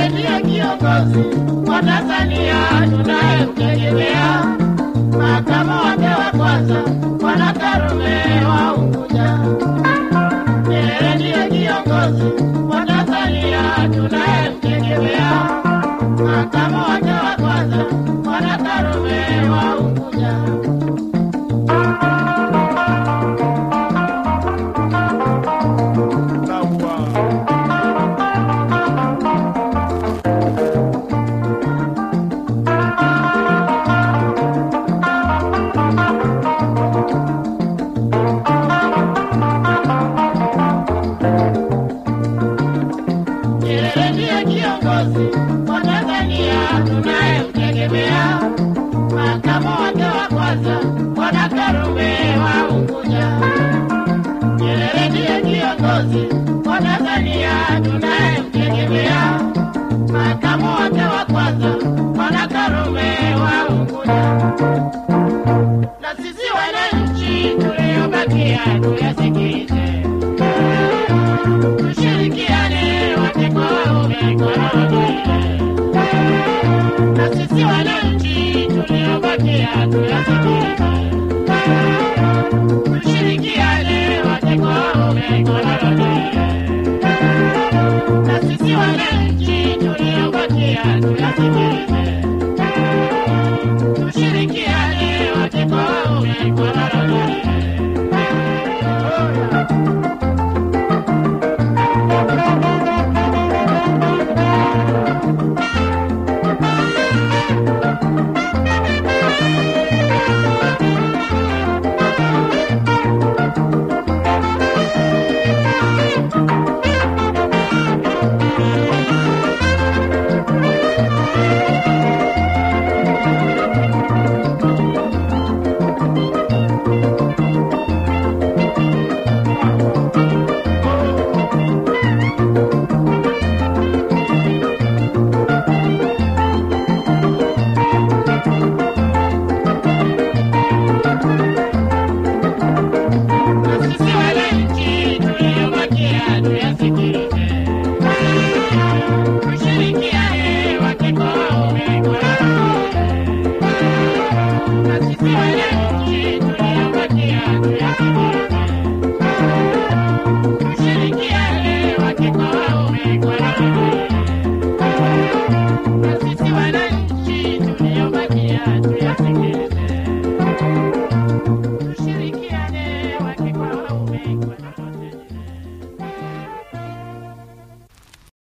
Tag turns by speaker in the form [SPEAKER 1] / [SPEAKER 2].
[SPEAKER 1] Ndiye kiongozi wa Tanzania tunayemtegemea, makamu wake wa kwanza Nyerere ndiye kiongozi wa Tanzania tunayemtegemea, wake wa kwanza Bwana Karume wa Unguja. Nyerere ndiye kiongozi wa Tanzania tunayemtegemea, makamu wake wa kwanza Bwana Karume wa Unguja. Na sisi wananchi tuliobakia tuyasikize Cause Yeah,